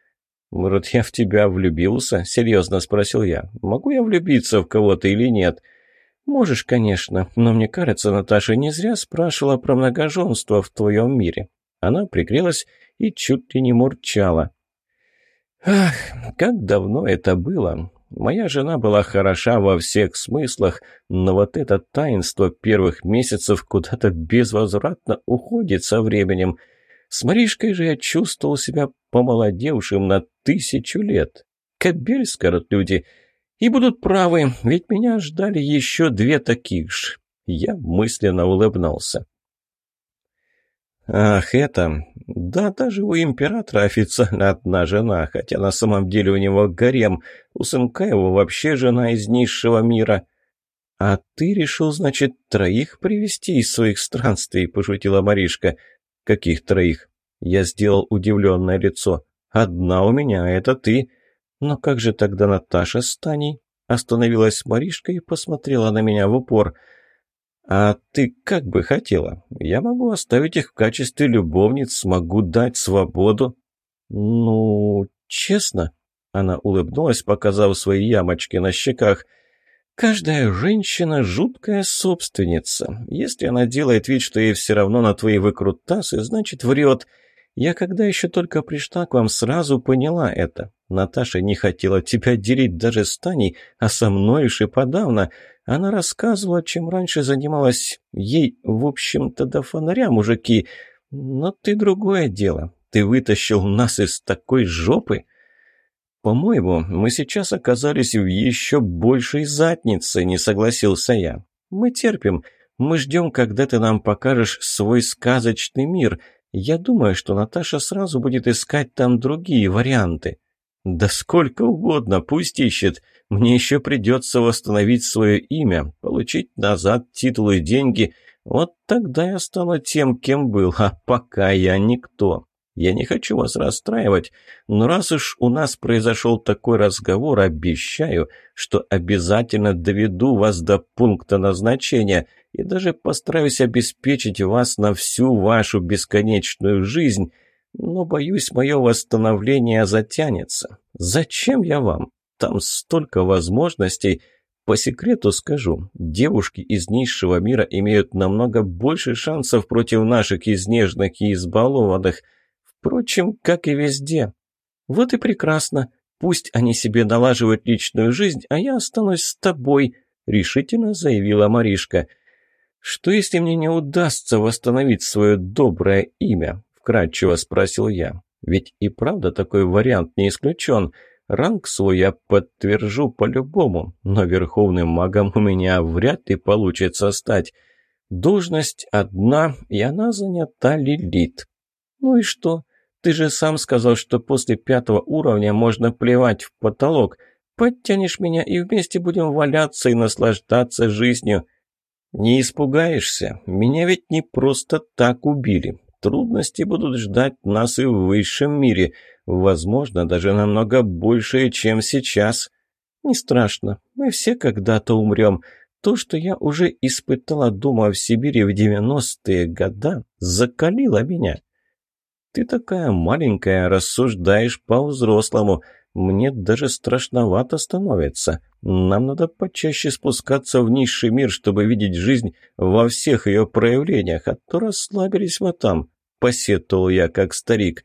«Может, я в тебя влюбился?» — серьезно спросил я. «Могу я влюбиться в кого-то или нет?» «Можешь, конечно, но мне кажется, Наташа не зря спрашивала про многоженство в твоем мире». Она прикрылась и чуть ли не мурчала. «Ах, как давно это было! Моя жена была хороша во всех смыслах, но вот это таинство первых месяцев куда-то безвозвратно уходит со временем». С Маришкой же я чувствовал себя помолодевшим на тысячу лет. Кобель скажут люди. И будут правы, ведь меня ждали еще две таких же. Я мысленно улыбнулся. Ах, это... Да, даже у императора официально одна жена, хотя на самом деле у него гарем. У сынка его вообще жена из низшего мира. А ты решил, значит, троих привести из своих странствий, пошутила Маришка. «Каких троих?» Я сделал удивленное лицо. «Одна у меня, это ты. Но как же тогда Наташа с Таней?» Остановилась Маришка и посмотрела на меня в упор. «А ты как бы хотела? Я могу оставить их в качестве любовниц, могу дать свободу». «Ну, честно?» Она улыбнулась, показав свои ямочки на щеках – Каждая женщина – жуткая собственница. Если она делает вид, что ей все равно на твои выкрутасы, значит врет. Я когда еще только пришла к вам, сразу поняла это. Наташа не хотела тебя делить даже с Таней, а со мной уж и подавно. Она рассказывала, чем раньше занималась ей, в общем-то, до фонаря, мужики. Но ты другое дело. Ты вытащил нас из такой жопы. «По-моему, мы сейчас оказались в еще большей заднице», — не согласился я. «Мы терпим. Мы ждем, когда ты нам покажешь свой сказочный мир. Я думаю, что Наташа сразу будет искать там другие варианты». «Да сколько угодно, пусть ищет. Мне еще придется восстановить свое имя, получить назад титулы и деньги. Вот тогда я стану тем, кем был, а пока я никто». Я не хочу вас расстраивать, но раз уж у нас произошел такой разговор, обещаю, что обязательно доведу вас до пункта назначения и даже постараюсь обеспечить вас на всю вашу бесконечную жизнь, но, боюсь, мое восстановление затянется. Зачем я вам? Там столько возможностей. По секрету скажу, девушки из низшего мира имеют намного больше шансов против наших изнежных и избалованных – Впрочем, как и везде. Вот и прекрасно. Пусть они себе налаживают личную жизнь, а я останусь с тобой», — решительно заявила Маришка. «Что, если мне не удастся восстановить свое доброе имя?» — вкратчиво спросил я. «Ведь и правда такой вариант не исключен. Ранг свой я подтвержу по-любому, но верховным магом у меня вряд ли получится стать. Должность одна, и она занята Лилит. Ну и что? Ты же сам сказал, что после пятого уровня можно плевать в потолок. Подтянешь меня и вместе будем валяться и наслаждаться жизнью. Не испугаешься? Меня ведь не просто так убили. Трудности будут ждать нас и в высшем мире. Возможно, даже намного больше, чем сейчас. Не страшно. Мы все когда-то умрем. то, что я уже испытала дома в Сибири в девяностые года, закалило меня. Ты такая маленькая, рассуждаешь по-взрослому. Мне даже страшновато становится. Нам надо почаще спускаться в низший мир, чтобы видеть жизнь во всех ее проявлениях, а то расслабились мы там, — посетовал я, как старик.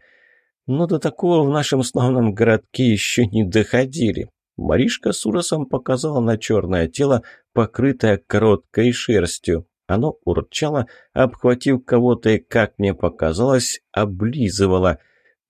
Но до такого в нашем славном городке еще не доходили. Маришка с ужасом показала на черное тело, покрытое короткой шерстью. Оно урчало, обхватив кого-то и, как мне показалось, облизывало.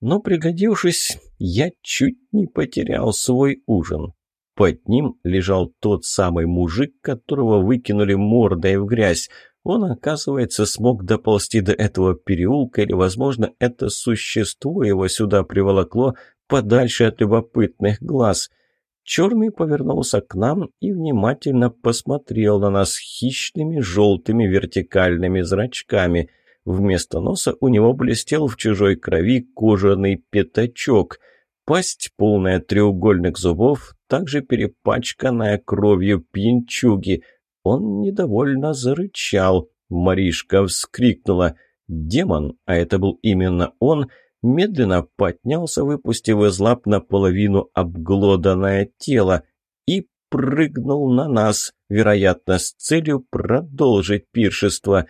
Но, пригодившись, я чуть не потерял свой ужин. Под ним лежал тот самый мужик, которого выкинули мордой в грязь. Он, оказывается, смог доползти до этого переулка, или, возможно, это существо его сюда приволокло подальше от любопытных глаз — Черный повернулся к нам и внимательно посмотрел на нас хищными желтыми вертикальными зрачками. Вместо носа у него блестел в чужой крови кожаный пятачок. Пасть, полная треугольных зубов, также перепачканная кровью пьянчуги. Он недовольно зарычал. Маришка вскрикнула. Демон, а это был именно он — медленно поднялся, выпустив из лап наполовину обглоданное тело, и прыгнул на нас, вероятно, с целью продолжить пиршество.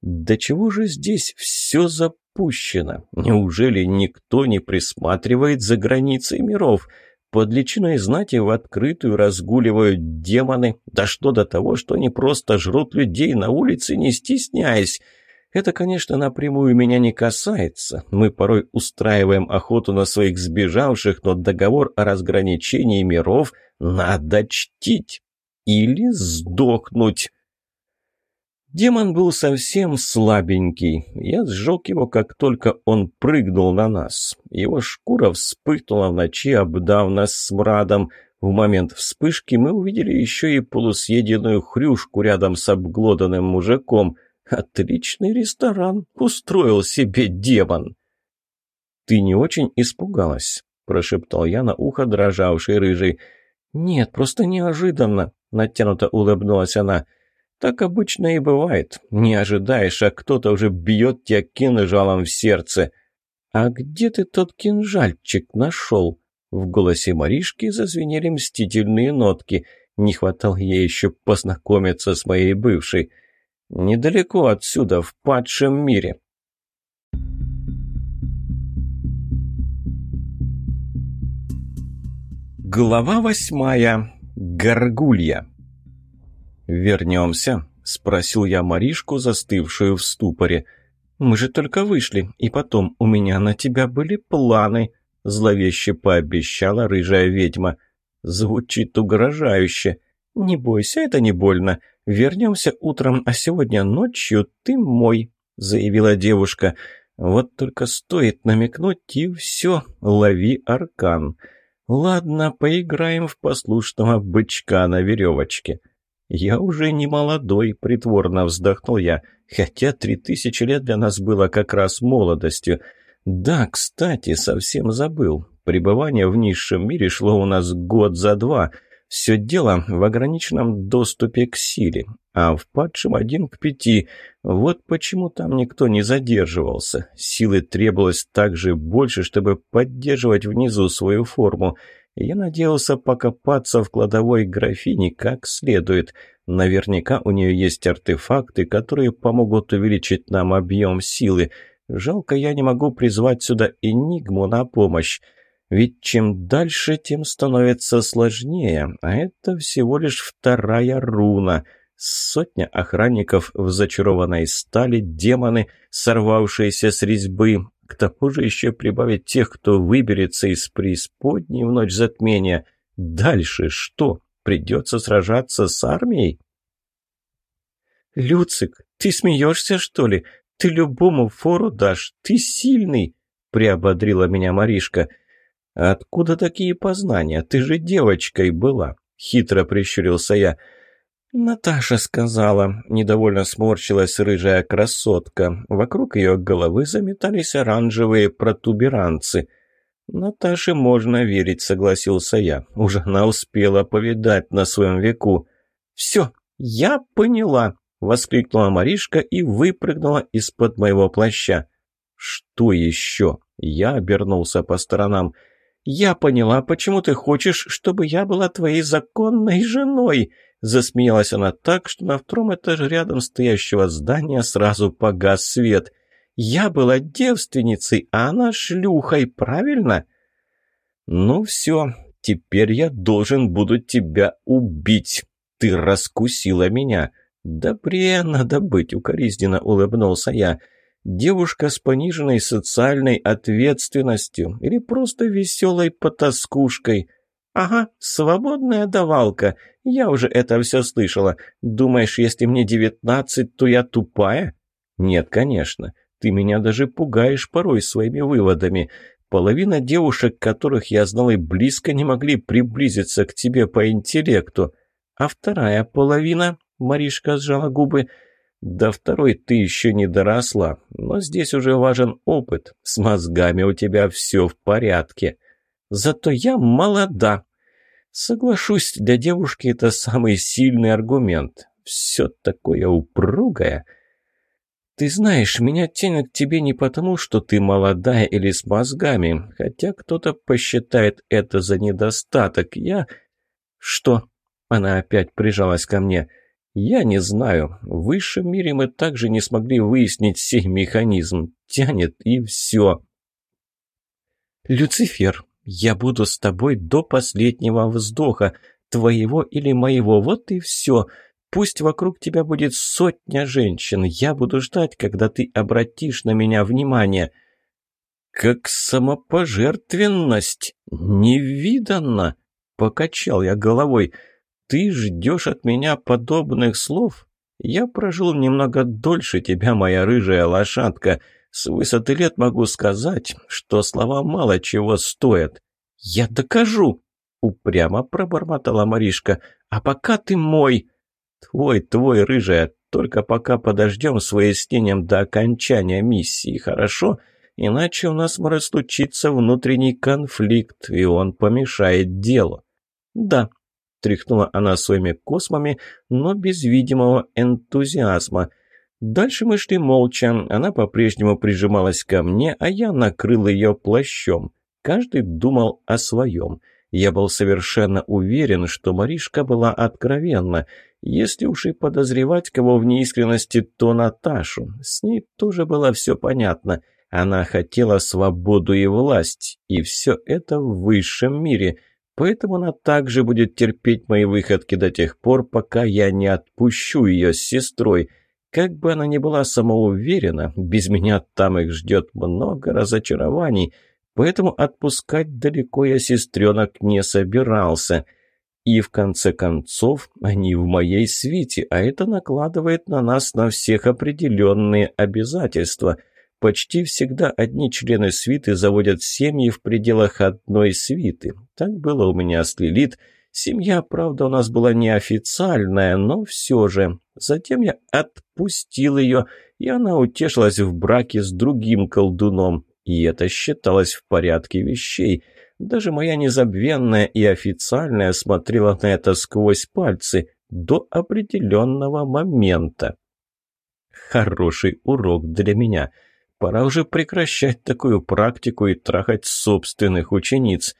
Да чего же здесь все запущено? Неужели никто не присматривает за границей миров? Под личиной знати в открытую разгуливают демоны, да что до того, что они просто жрут людей на улице, не стесняясь. Это, конечно, напрямую меня не касается. Мы порой устраиваем охоту на своих сбежавших, но договор о разграничении миров надо чтить. Или сдохнуть. Демон был совсем слабенький. Я сжег его, как только он прыгнул на нас. Его шкура вспыхнула в ночи, обдав нас смрадом. В момент вспышки мы увидели еще и полусъеденную хрюшку рядом с обглоданным мужиком — Отличный ресторан устроил себе демон. «Ты не очень испугалась?» – прошептал я на ухо дрожавшей рыжей. «Нет, просто неожиданно», – натянуто улыбнулась она. «Так обычно и бывает. Не ожидаешь, а кто-то уже бьет тебя кинжалом в сердце». «А где ты тот кинжальчик нашел?» В голосе Маришки зазвенели мстительные нотки. Не хватало ей еще познакомиться с моей бывшей. Недалеко отсюда, в падшем мире. Глава восьмая. Горгулья. «Вернемся?» — спросил я Маришку, застывшую в ступоре. «Мы же только вышли, и потом у меня на тебя были планы», — зловеще пообещала рыжая ведьма. Звучит угрожающе. «Не бойся, это не больно. Вернемся утром, а сегодня ночью ты мой», — заявила девушка. «Вот только стоит намекнуть, и все, лови аркан. Ладно, поиграем в послушного бычка на веревочке». «Я уже не молодой», — притворно вздохнул я, хотя три тысячи лет для нас было как раз молодостью. «Да, кстати, совсем забыл. Пребывание в низшем мире шло у нас год за два». Все дело в ограниченном доступе к силе, а в падшем один к пяти. Вот почему там никто не задерживался. Силы требовалось также больше, чтобы поддерживать внизу свою форму. Я надеялся покопаться в кладовой графини как следует. Наверняка у нее есть артефакты, которые помогут увеличить нам объем силы. Жалко, я не могу призвать сюда Энигму на помощь. Ведь чем дальше, тем становится сложнее, а это всего лишь вторая руна. Сотня охранников в зачарованной стали, демоны, сорвавшиеся с резьбы. К тому же еще прибавить тех, кто выберется из преисподней в ночь затмения. Дальше что? Придется сражаться с армией? «Люцик, ты смеешься, что ли? Ты любому фору дашь, ты сильный!» — приободрила меня Маришка — «Откуда такие познания? Ты же девочкой была!» — хитро прищурился я. «Наташа сказала», — недовольно сморщилась рыжая красотка. Вокруг ее головы заметались оранжевые протуберанцы. «Наташе можно верить», — согласился я. «Уже она успела повидать на своем веку». «Все, «Я поняла!» — воскликнула Маришка и выпрыгнула из-под моего плаща. «Что еще?» — я обернулся по сторонам. «Я поняла, почему ты хочешь, чтобы я была твоей законной женой!» Засмеялась она так, что на втором этаже рядом стоящего здания сразу погас свет. «Я была девственницей, а она шлюхой, правильно?» «Ну все, теперь я должен буду тебя убить. Ты раскусила меня». «Добре надо быть», — укоризненно улыбнулся я. «Девушка с пониженной социальной ответственностью или просто веселой потаскушкой». «Ага, свободная давалка. Я уже это все слышала. Думаешь, если мне девятнадцать, то я тупая?» «Нет, конечно. Ты меня даже пугаешь порой своими выводами. Половина девушек, которых я знал и близко не могли приблизиться к тебе по интеллекту. А вторая половина, Маришка сжала губы, до второй ты еще не доросла, но здесь уже важен опыт. С мозгами у тебя все в порядке. Зато я молода. Соглашусь, для девушки это самый сильный аргумент. Все такое упругое — «Ты знаешь, меня тянет к тебе не потому, что ты молодая или с мозгами, хотя кто-то посчитает это за недостаток. Я...» «Что?» Она опять прижалась ко мне. «Я не знаю. В высшем мире мы также не смогли выяснить сей механизм. Тянет и все». «Люцифер, я буду с тобой до последнего вздоха, твоего или моего, вот и все. Пусть вокруг тебя будет сотня женщин, я буду ждать, когда ты обратишь на меня внимание». «Как самопожертвенность! Невиданно!» — покачал я головой. «Ты ждешь от меня подобных слов? Я прожил немного дольше тебя, моя рыжая лошадка. С высоты лет могу сказать, что слова мало чего стоят». «Я докажу!» — упрямо пробормотала Маришка. «А пока ты мой!» «Твой, твой, рыжая, только пока подождем с выяснением до окончания миссии, хорошо? Иначе у нас может случиться внутренний конфликт, и он помешает делу». «Да», — тряхнула она своими космами, но без видимого энтузиазма. Дальше мы шли молча, она по-прежнему прижималась ко мне, а я накрыл ее плащом. Каждый думал о своем. Я был совершенно уверен, что Маришка была откровенна. Если уж и подозревать кого в неискренности, то Наташу. С ней тоже было все понятно. Она хотела свободу и власть, и все это в высшем мире. Поэтому она также будет терпеть мои выходки до тех пор, пока я не отпущу ее с сестрой. Как бы она ни была самоуверена, без меня там их ждет много разочарований — поэтому отпускать далеко я сестренок не собирался. И в конце концов, они в моей свите, а это накладывает на нас на всех определенные обязательства. Почти всегда одни члены свиты заводят семьи в пределах одной свиты. Так было у меня с Лилит. Семья, правда, у нас была неофициальная, но все же. Затем я отпустил ее, и она утешилась в браке с другим колдуном. И это считалось в порядке вещей. Даже моя незабвенная и официальная смотрела на это сквозь пальцы до определенного момента. Хороший урок для меня. Пора уже прекращать такую практику и трахать собственных учениц.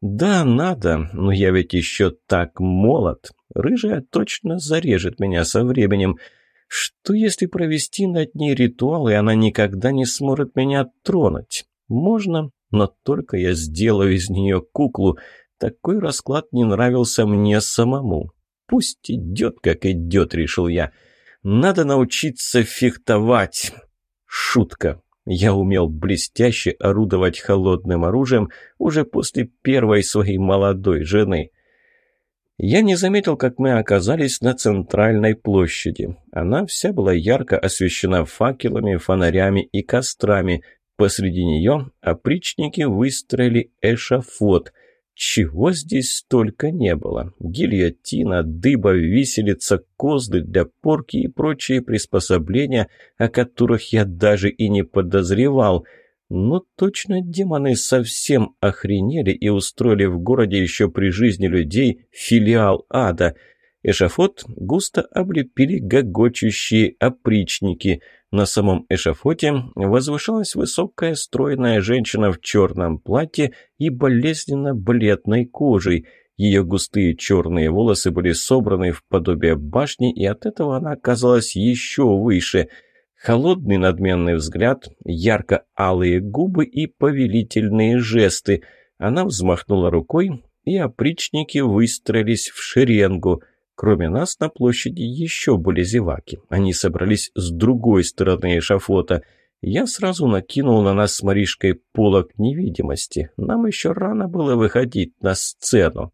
Да, надо, но я ведь еще так молод. Рыжая точно зарежет меня со временем. Что если провести над ней ритуал, и она никогда не сможет меня тронуть? Можно, но только я сделаю из нее куклу. Такой расклад не нравился мне самому. Пусть идет, как идет, решил я. Надо научиться фехтовать. Шутка. Я умел блестяще орудовать холодным оружием уже после первой своей молодой жены. Я не заметил, как мы оказались на центральной площади. Она вся была ярко освещена факелами, фонарями и кострами. Посреди нее опричники выстроили эшафот. Чего здесь столько не было? Гильотина, дыба, виселица, козлы для порки и прочие приспособления, о которых я даже и не подозревал – но точно демоны совсем охренели и устроили в городе еще при жизни людей филиал ада. Эшафот густо облепили гогочущие опричники. На самом эшафоте возвышалась высокая стройная женщина в черном платье и болезненно-бледной кожей. Ее густые черные волосы были собраны в подобие башни, и от этого она казалась еще выше. Холодный надменный взгляд, ярко-алые губы и повелительные жесты. Она взмахнула рукой, и опричники выстроились в шеренгу – Кроме нас на площади еще были зеваки. Они собрались с другой стороны эшафота. Я сразу накинул на нас с Маришкой полок невидимости. Нам еще рано было выходить на сцену.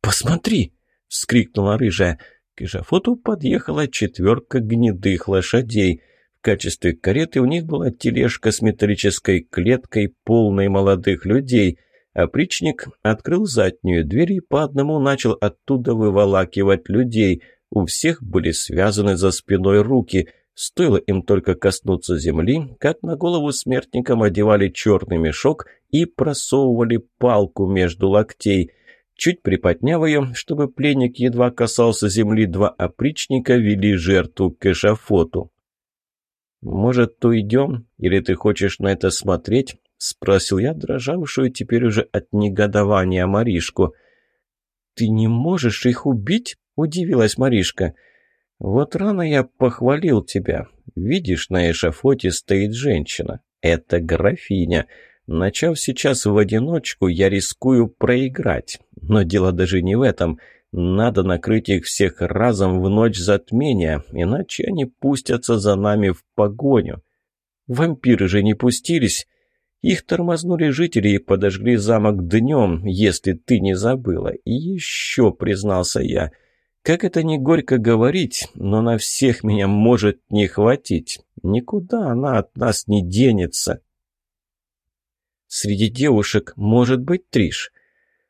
«Посмотри!» — вскрикнула рыжая. К эшафоту подъехала четверка гнедых лошадей. В качестве кареты у них была тележка с металлической клеткой, полной молодых людей — Опричник открыл заднюю дверь и по одному начал оттуда выволакивать людей. У всех были связаны за спиной руки. Стоило им только коснуться земли, как на голову смертникам одевали черный мешок и просовывали палку между локтей. Чуть приподняв ее, чтобы пленник едва касался земли, два опричника вели жертву к эшафоту. «Может, уйдем? Или ты хочешь на это смотреть?» — спросил я, дрожавшую теперь уже от негодования Маришку. «Ты не можешь их убить?» — удивилась Маришка. «Вот рано я похвалил тебя. Видишь, на эшафоте стоит женщина. Это графиня. Начав сейчас в одиночку, я рискую проиграть. Но дело даже не в этом. Надо накрыть их всех разом в ночь затмения, иначе они пустятся за нами в погоню. Вампиры же не пустились». Их тормознули жители и подожгли замок днем, если ты не забыла. И еще, признался я, как это не горько говорить, но на всех меня может не хватить. Никуда она от нас не денется. Среди девушек может быть Триш.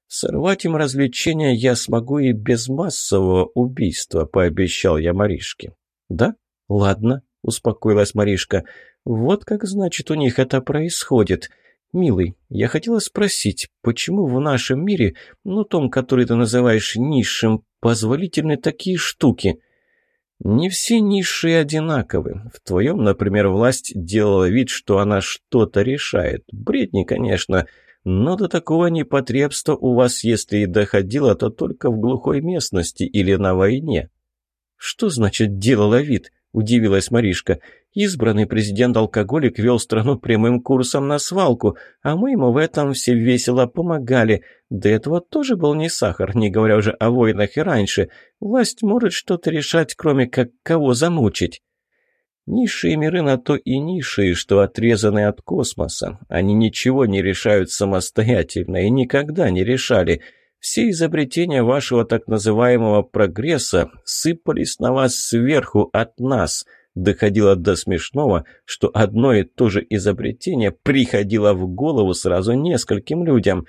Сорвать им развлечения я смогу и без массового убийства, пообещал я Маришке. Да? Ладно, успокоилась Маришка. «Вот как, значит, у них это происходит. Милый, я хотела спросить, почему в нашем мире, ну том, который ты называешь низшим, позволительны такие штуки?» «Не все низшие одинаковы. В твоем, например, власть делала вид, что она что-то решает. Бредни, конечно, но до такого непотребства у вас, если и доходило, то только в глухой местности или на войне». «Что значит «делала вид»?» – удивилась Маришка. Избранный президент-алкоголик вел страну прямым курсом на свалку, а мы ему в этом все весело помогали. До этого тоже был не сахар, не говоря уже о войнах и раньше. Власть может что-то решать, кроме как кого замучить. Низшие миры на то и низшие, что отрезаны от космоса. Они ничего не решают самостоятельно и никогда не решали. Все изобретения вашего так называемого прогресса сыпались на вас сверху от нас – доходило до смешного, что одно и то же изобретение приходило в голову сразу нескольким людям.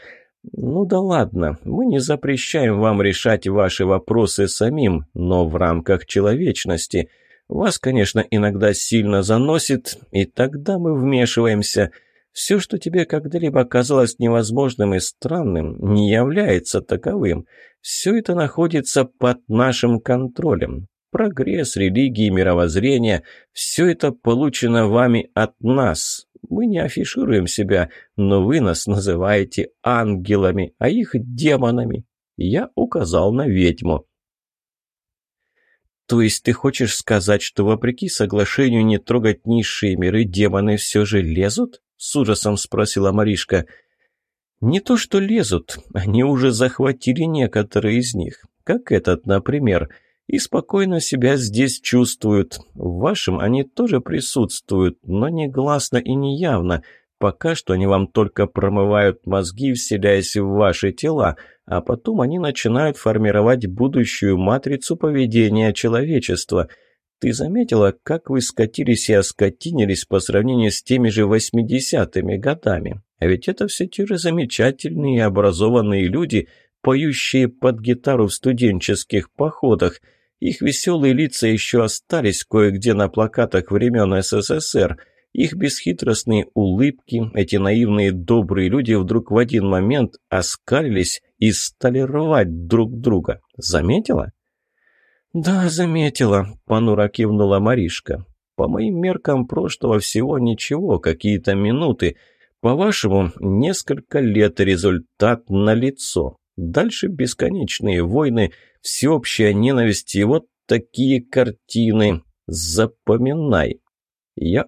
Ну да ладно, мы не запрещаем вам решать ваши вопросы самим, но в рамках человечности. Вас, конечно, иногда сильно заносит, и тогда мы вмешиваемся. Все, что тебе когда-либо казалось невозможным и странным, не является таковым. Все это находится под нашим контролем. Прогресс, религии, мировоззрение – все это получено вами от нас. Мы не афишируем себя, но вы нас называете ангелами, а их демонами. Я указал на ведьму. То есть ты хочешь сказать, что вопреки соглашению не трогать низшие миры, демоны все же лезут? С ужасом спросила Маришка. Не то что лезут, они уже захватили некоторые из них. Как этот, например – и спокойно себя здесь чувствуют. В вашем они тоже присутствуют, но не гласно и не явно. Пока что они вам только промывают мозги, вселяясь в ваши тела, а потом они начинают формировать будущую матрицу поведения человечества. Ты заметила, как вы скатились и оскотинились по сравнению с теми же 80-ми годами? А ведь это все те же замечательные и образованные люди, поющие под гитару в студенческих походах – их веселые лица еще остались кое-где на плакатах времен СССР. Их бесхитростные улыбки, эти наивные добрые люди вдруг в один момент оскалились и стали рвать друг друга. Заметила?» «Да, заметила», — понуро кивнула Маришка. «По моим меркам прошлого всего ничего, какие-то минуты. По-вашему, несколько лет результат налицо. Дальше бесконечные войны, всеобщая ненависть и вот такие картины. Запоминай». Я